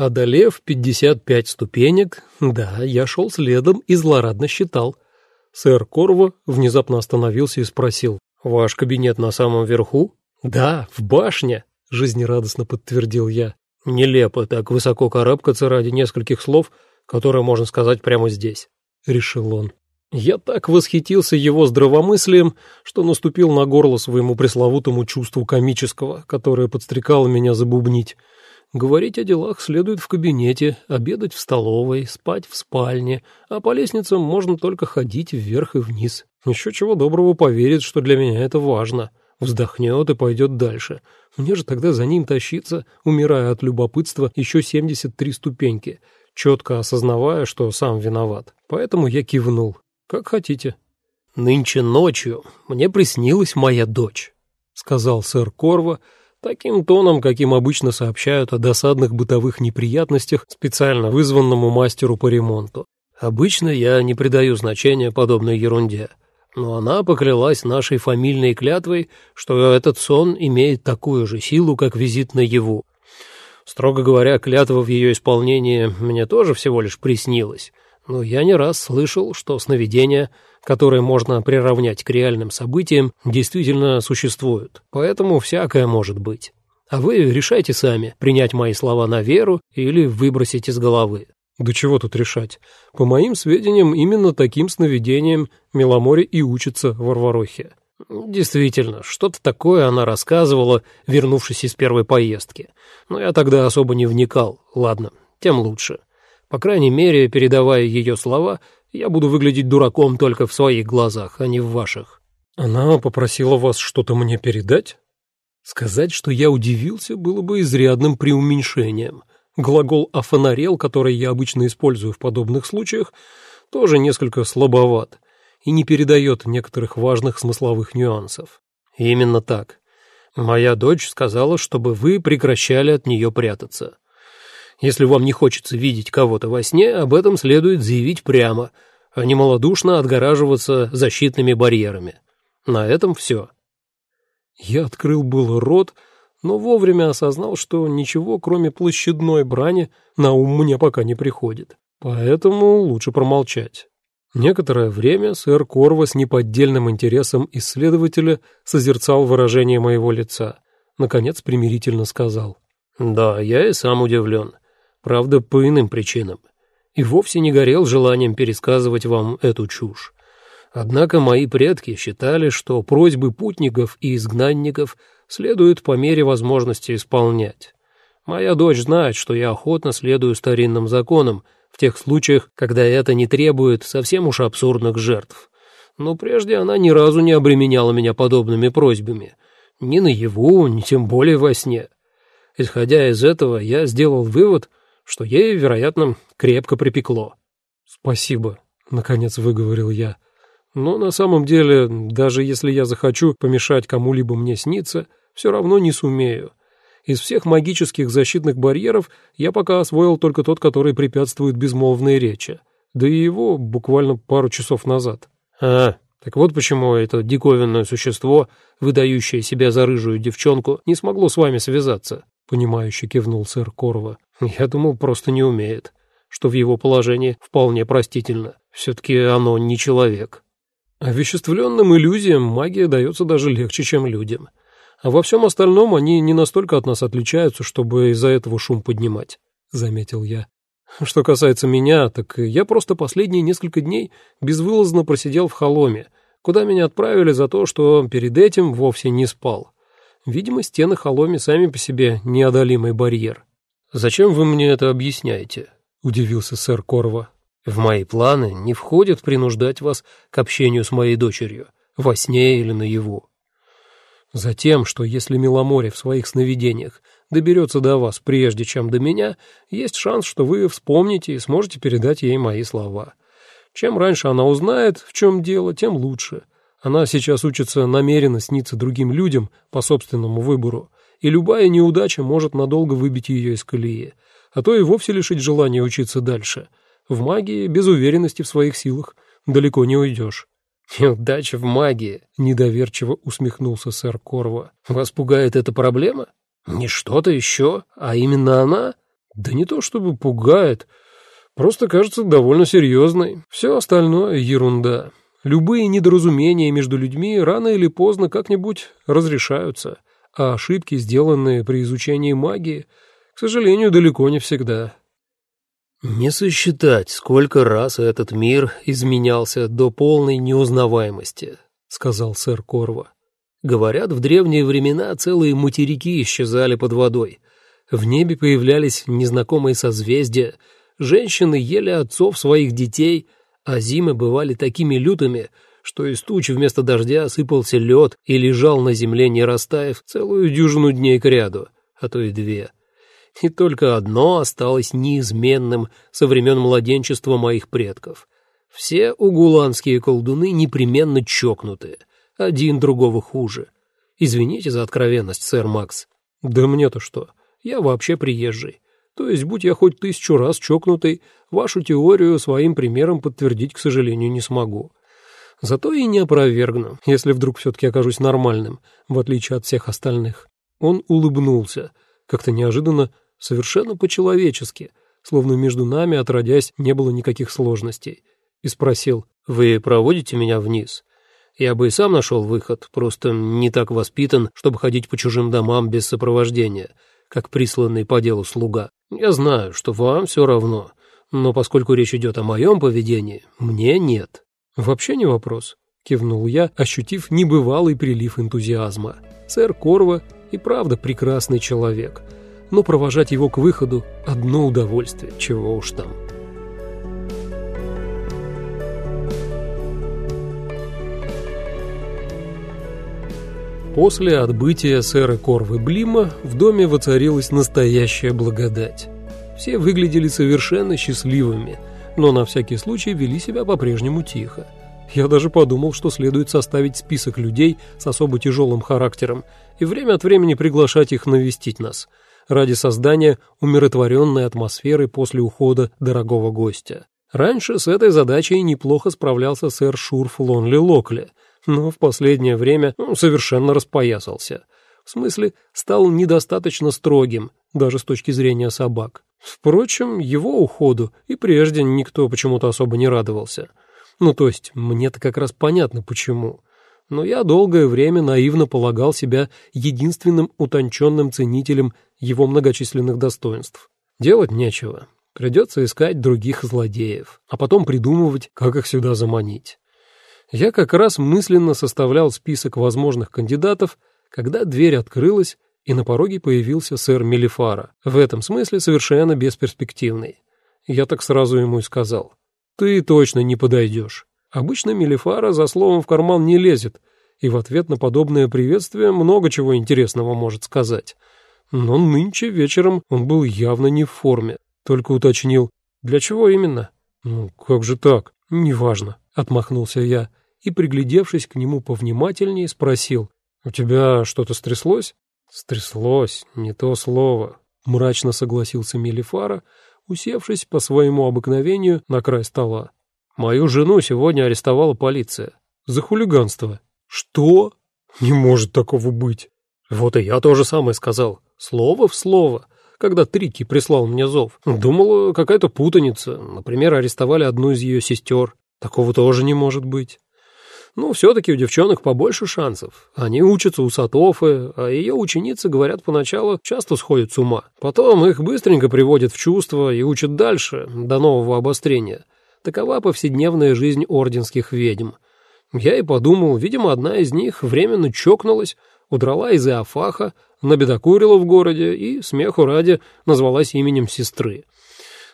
Одолев 55 ступенек, да, я шел следом и злорадно считал. Сэр Корво внезапно остановился и спросил, «Ваш кабинет на самом верху?» «Да, в башне», — жизнерадостно подтвердил я. «Нелепо так высоко карабкаться ради нескольких слов, которые можно сказать прямо здесь», — решил он. Я так восхитился его здравомыслием, что наступил на горло своему пресловутому чувству комического, которое подстрекало меня забубнить. Говорить о делах следует в кабинете, обедать в столовой, спать в спальне, а по лестницам можно только ходить вверх и вниз. Еще чего доброго поверит, что для меня это важно. Вздохнет и пойдет дальше. Мне же тогда за ним тащиться, умирая от любопытства, еще 73 ступеньки, четко осознавая, что сам виноват. Поэтому я кивнул. Как хотите. «Нынче ночью мне приснилась моя дочь», — сказал сэр Корва, — Таким тоном, каким обычно сообщают о досадных бытовых неприятностях специально вызванному мастеру по ремонту. Обычно я не придаю значения подобной ерунде, но она поклялась нашей фамильной клятвой, что этот сон имеет такую же силу, как визит наяву. Строго говоря, клятва в ее исполнении мне тоже всего лишь приснилась, но я не раз слышал, что сновидения — которые можно приравнять к реальным событиям, действительно существуют. Поэтому всякое может быть. А вы решайте сами, принять мои слова на веру или выбросить из головы. Да чего тут решать? По моим сведениям, именно таким сновидением Меломоре и учится в Варварохе. Действительно, что-то такое она рассказывала, вернувшись из первой поездки. Но я тогда особо не вникал. Ладно, тем лучше. По крайней мере, передавая ее слова, я буду выглядеть дураком только в своих глазах, а не в ваших». «Она попросила вас что-то мне передать?» Сказать, что я удивился, было бы изрядным преуменьшением. Глагол «офонарел», который я обычно использую в подобных случаях, тоже несколько слабоват и не передает некоторых важных смысловых нюансов. Именно так. Моя дочь сказала, чтобы вы прекращали от нее прятаться. Если вам не хочется видеть кого-то во сне, об этом следует заявить прямо, а не малодушно отгораживаться защитными барьерами. На этом все. Я открыл был рот, но вовремя осознал, что ничего, кроме площадной брани, на ум мне пока не приходит. Поэтому лучше промолчать. Некоторое время сэр Корва с неподдельным интересом исследователя созерцал выражение моего лица. Наконец примирительно сказал. «Да, я и сам удивлен правда, по иным причинам, и вовсе не горел желанием пересказывать вам эту чушь. Однако мои предки считали, что просьбы путников и изгнанников следует по мере возможности исполнять. Моя дочь знает, что я охотно следую старинным законам в тех случаях, когда это не требует совсем уж абсурдных жертв. Но прежде она ни разу не обременяла меня подобными просьбами. Ни наяву, ни тем более во сне. Исходя из этого, я сделал вывод — что ей, вероятно, крепко припекло. «Спасибо», — наконец выговорил я. «Но на самом деле, даже если я захочу помешать кому-либо мне сниться, все равно не сумею. Из всех магических защитных барьеров я пока освоил только тот, который препятствует безмолвной речи. Да и его буквально пару часов назад». «А, так вот почему это диковинное существо, выдающее себя за рыжую девчонку, не смогло с вами связаться», — понимающе кивнул сэр Корова. Я думал, просто не умеет, что в его положении вполне простительно. Все-таки оно не человек. Овеществленным иллюзиям магия дается даже легче, чем людям. А во всем остальном они не настолько от нас отличаются, чтобы из-за этого шум поднимать, — заметил я. Что касается меня, так я просто последние несколько дней безвылазно просидел в холоме, куда меня отправили за то, что перед этим вовсе не спал. Видимо, стены холоме сами по себе неодолимый барьер. «Зачем вы мне это объясняете?» — удивился сэр Корва. «В мои планы не входит принуждать вас к общению с моей дочерью, во сне или наяву. Затем, что если Миломоре в своих сновидениях доберется до вас прежде, чем до меня, есть шанс, что вы вспомните и сможете передать ей мои слова. Чем раньше она узнает, в чем дело, тем лучше. Она сейчас учится намеренно сниться другим людям по собственному выбору, и любая неудача может надолго выбить ее из колеи, а то и вовсе лишить желания учиться дальше. В магии без уверенности в своих силах далеко не уйдешь. «Неудача в магии», — недоверчиво усмехнулся сэр Корва. «Вас пугает эта проблема? Не что-то еще, а именно она?» Да не то чтобы пугает, просто кажется довольно серьезной. Все остальное — ерунда. Любые недоразумения между людьми рано или поздно как-нибудь разрешаются, а ошибки, сделанные при изучении магии, к сожалению, далеко не всегда. «Не сосчитать, сколько раз этот мир изменялся до полной неузнаваемости», — сказал сэр Корва. «Говорят, в древние времена целые материки исчезали под водой. В небе появлялись незнакомые созвездия, женщины ели отцов своих детей — а зимы бывали такими лютыми, что из туч вместо дождя сыпался лед и лежал на земле, не растаяв, целую дюжину дней к ряду, а то и две. И только одно осталось неизменным со времен младенчества моих предков. Все угуланские колдуны непременно чокнутые, один другого хуже. Извините за откровенность, сэр Макс. Да мне-то что, я вообще приезжий. То есть, будь я хоть тысячу раз чокнутый, вашу теорию своим примером подтвердить, к сожалению, не смогу. Зато и не опровергну, если вдруг все-таки окажусь нормальным, в отличие от всех остальных. Он улыбнулся, как-то неожиданно, совершенно по-человечески, словно между нами, отродясь, не было никаких сложностей, и спросил, «Вы проводите меня вниз?» Я бы и сам нашел выход, просто не так воспитан, чтобы ходить по чужим домам без сопровождения, как присланный по делу слуга. Я знаю, что вам все равно, но поскольку речь идет о моем поведении, мне нет». «Вообще не вопрос», — кивнул я, ощутив небывалый прилив энтузиазма. «Сэр Корва и правда прекрасный человек, но провожать его к выходу — одно удовольствие, чего уж там». После отбытия сэра Корвы Блима в доме воцарилась настоящая благодать. Все выглядели совершенно счастливыми, но на всякий случай вели себя по-прежнему тихо. Я даже подумал, что следует составить список людей с особо тяжелым характером и время от времени приглашать их навестить нас ради создания умиротворенной атмосферы после ухода дорогого гостя. Раньше с этой задачей неплохо справлялся сэр Шурф Лонли Локли – но в последнее время ну, совершенно распоясался. В смысле, стал недостаточно строгим, даже с точки зрения собак. Впрочем, его уходу и прежде никто почему-то особо не радовался. Ну, то есть, мне-то как раз понятно, почему. Но я долгое время наивно полагал себя единственным утонченным ценителем его многочисленных достоинств. Делать нечего. Придется искать других злодеев, а потом придумывать, как их сюда заманить. Я как раз мысленно составлял список возможных кандидатов, когда дверь открылась, и на пороге появился сэр Мелифара, в этом смысле совершенно бесперспективный. Я так сразу ему и сказал, «Ты точно не подойдешь». Обычно Мелифара за словом в карман не лезет, и в ответ на подобное приветствие много чего интересного может сказать. Но нынче вечером он был явно не в форме, только уточнил, «Для чего именно?» «Ну, как же так? Неважно», — отмахнулся я и, приглядевшись к нему повнимательнее, спросил, «У тебя что-то стряслось?» «Стряслось, не то слово», — мрачно согласился Мелифара, усевшись по своему обыкновению на край стола. «Мою жену сегодня арестовала полиция. За хулиганство». «Что? Не может такого быть». «Вот и я то же самое сказал. Слово в слово» когда Трики прислал мне зов. Думала, какая-то путаница. Например, арестовали одну из ее сестер. Такого тоже не может быть. Ну, все-таки у девчонок побольше шансов. Они учатся у Сатофы, а ее ученицы, говорят, поначалу часто сходят с ума. Потом их быстренько приводят в чувство и учат дальше, до нового обострения. Такова повседневная жизнь орденских ведьм. Я и подумал, видимо, одна из них временно чокнулась, удрала из Иофаха, набедокурила в городе и, смеху ради, назвалась именем сестры.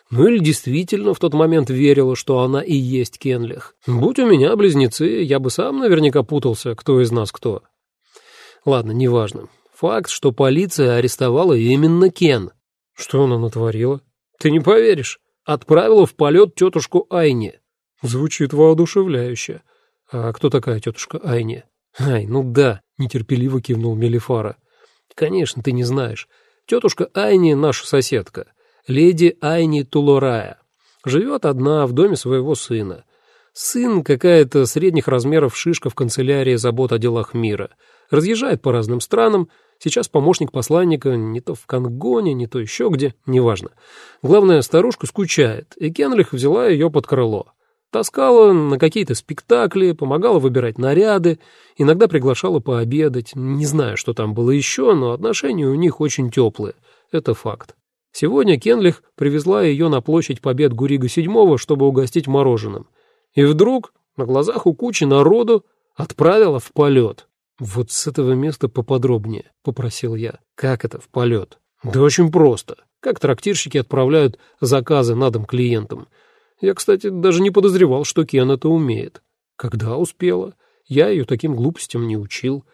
Ну или действительно в тот момент верила, что она и есть Кенлих. Будь у меня близнецы, я бы сам наверняка путался, кто из нас кто. Ладно, неважно. Факт, что полиция арестовала именно Кен. Что она натворила? Ты не поверишь. Отправила в полет тетушку Айни. Звучит воодушевляюще. А кто такая тетушка Айни? Ай, ну да, нетерпеливо кивнул Мелифара. Конечно, ты не знаешь. Тетушка Айни наша соседка леди Айни Тулорая. Живет одна в доме своего сына. Сын какая-то средних размеров шишка в канцелярии забот о делах мира. Разъезжает по разным странам, Сейчас помощник посланника не то в Конгоне, не то еще где, неважно. Главное, старушка скучает, и Кенлих взяла ее под крыло. Таскала на какие-то спектакли, помогала выбирать наряды, иногда приглашала пообедать. Не знаю, что там было еще, но отношения у них очень теплые. Это факт. Сегодня Кенлих привезла ее на площадь Побед Гурига VII, чтобы угостить мороженым. И вдруг, на глазах у кучи народу, отправила в полет. «Вот с этого места поподробнее», — попросил я. «Как это в полет?» «Да очень просто. Как трактирщики отправляют заказы на дом клиентам. Я, кстати, даже не подозревал, что Кен это умеет. Когда успела? Я ее таким глупостям не учил.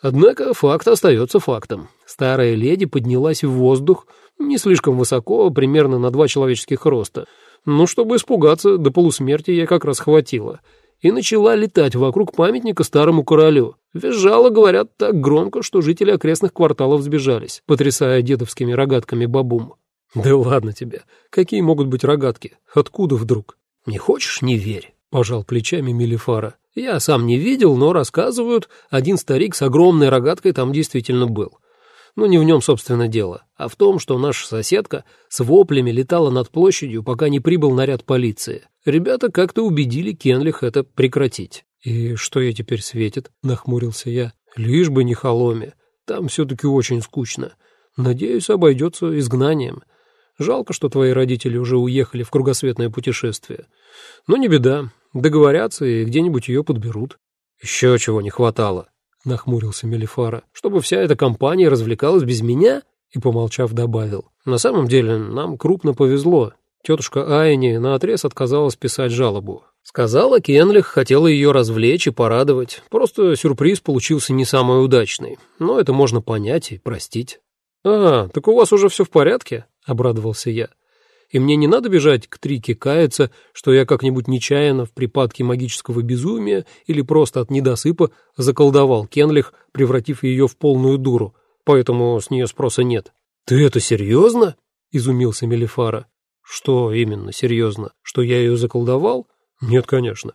Однако факт остается фактом. Старая леди поднялась в воздух не слишком высоко, примерно на два человеческих роста. Но чтобы испугаться, до полусмерти я как раз хватило. И начала летать вокруг памятника старому королю. Визжала, говорят, так громко, что жители окрестных кварталов сбежались, потрясая дедовскими рогатками бабум. «Да ладно тебе. Какие могут быть рогатки? Откуда вдруг?» «Не хочешь — не верь», — пожал плечами Мелифара. «Я сам не видел, но рассказывают, один старик с огромной рогаткой там действительно был. Но не в нем, собственно, дело, а в том, что наша соседка с воплями летала над площадью, пока не прибыл наряд полиции. Ребята как-то убедили Кенлих это прекратить». «И что ей теперь светит?» — нахмурился я. «Лишь бы не холоме. Там все-таки очень скучно. Надеюсь, обойдется изгнанием». Жалко, что твои родители уже уехали в кругосветное путешествие. Но не беда, договорятся и где-нибудь ее подберут. Еще чего не хватало, — нахмурился Мелифара, — чтобы вся эта компания развлекалась без меня? И, помолчав, добавил. На самом деле, нам крупно повезло. Тетушка Айни наотрез отказалась писать жалобу. Сказала, Кенлих хотела ее развлечь и порадовать. Просто сюрприз получился не самый удачный. Но это можно понять и простить. «А, так у вас уже все в порядке?» — обрадовался я. «И мне не надо бежать к Трике каяться, что я как-нибудь нечаянно в припадке магического безумия или просто от недосыпа заколдовал Кенлих, превратив ее в полную дуру, поэтому с нее спроса нет». «Ты это серьезно?» — изумился Мелифара. «Что именно серьезно? Что я ее заколдовал? Нет, конечно.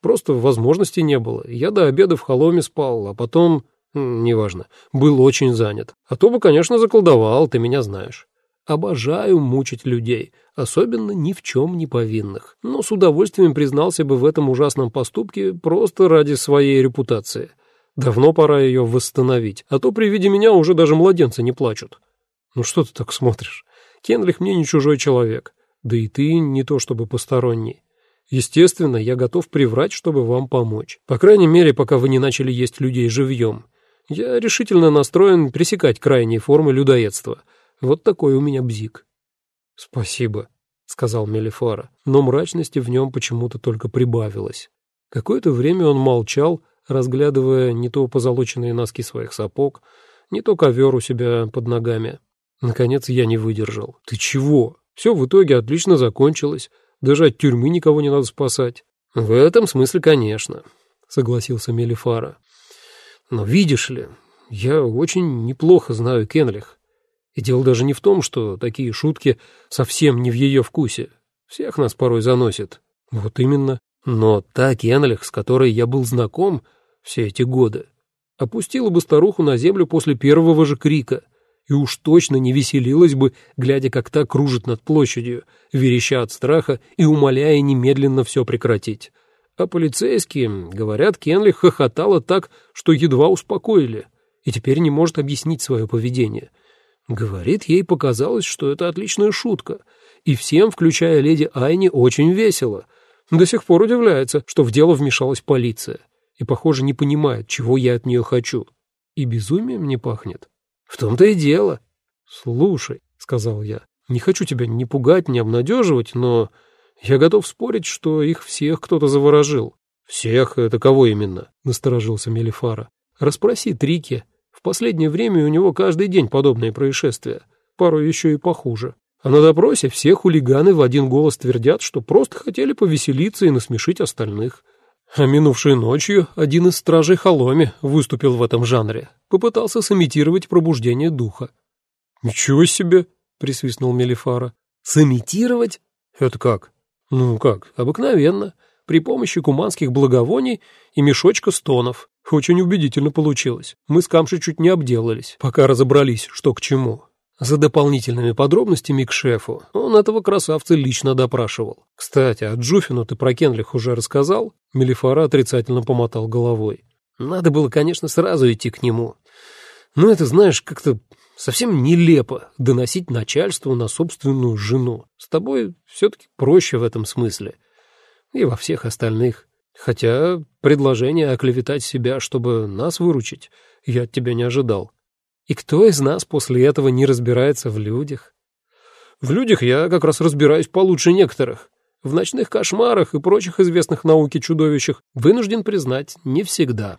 Просто возможности не было. Я до обеда в холоме спал, а потом...» «Неважно. Был очень занят. А то бы, конечно, заколдовал, ты меня знаешь». Обожаю мучить людей, особенно ни в чем не повинных, но с удовольствием признался бы в этом ужасном поступке просто ради своей репутации. Давно пора ее восстановить, а то при виде меня уже даже младенцы не плачут. Ну что ты так смотришь? Кенрих мне не чужой человек, да и ты не то чтобы посторонний. Естественно, я готов приврать, чтобы вам помочь. По крайней мере, пока вы не начали есть людей живьем. Я решительно настроен пресекать крайние формы людоедства — вот такой у меня бзик. Спасибо, сказал Мелифара, но мрачности в нем почему-то только прибавилось. Какое-то время он молчал, разглядывая не то позолоченные носки своих сапог, не то ковер у себя под ногами. Наконец я не выдержал. «Ты чего? Все в итоге отлично закончилось. Даже от тюрьмы никого не надо спасать». «В этом смысле, конечно», — согласился Мелифара. «Но видишь ли, я очень неплохо знаю Кенлих. И дело даже не в том, что такие шутки совсем не в ее вкусе. Всех нас порой заносит. Вот именно. Но та Кенлих, с которой я был знаком все эти годы, опустила бы старуху на землю после первого же крика и уж точно не веселилась бы, глядя, как та кружит над площадью, вереща от страха и умоляя немедленно все прекратить. А полицейские, говорят, Кенлих хохотала так, что едва успокоили, и теперь не может объяснить свое поведение — Говорит, ей показалось, что это отличная шутка, и всем, включая леди Айни, очень весело. До сих пор удивляется, что в дело вмешалась полиция, и, похоже, не понимает, чего я от нее хочу. И безумием не пахнет. В том-то и дело. «Слушай», — сказал я, — «не хочу тебя ни пугать, ни обнадеживать, но я готов спорить, что их всех кто-то заворожил». «Всех? Это кого именно?» — насторожился Мелифара. «Расспроси Трики, последнее время у него каждый день подобные происшествия, пару еще и похуже. А на допросе все хулиганы в один голос твердят, что просто хотели повеселиться и насмешить остальных. А минувшей ночью один из стражей Холоми выступил в этом жанре, попытался сымитировать пробуждение духа. «Ничего себе!» — присвистнул Мелифара. «Сымитировать? Это как?» «Ну как, обыкновенно, при помощи куманских благовоний и мешочка стонов. Очень убедительно получилось. Мы с Камшей чуть не обделались, пока разобрались, что к чему. За дополнительными подробностями к шефу он этого красавца лично допрашивал. Кстати, а Джуфину ты про Кенлих уже рассказал? Мелифара отрицательно помотал головой. Надо было, конечно, сразу идти к нему. Но это, знаешь, как-то совсем нелепо доносить начальству на собственную жену. С тобой все-таки проще в этом смысле. И во всех остальных. Хотя предложение оклеветать себя, чтобы нас выручить, я от тебя не ожидал. И кто из нас после этого не разбирается в людях? В людях я как раз разбираюсь получше некоторых. В ночных кошмарах и прочих известных науке чудовищах вынужден признать, не всегда.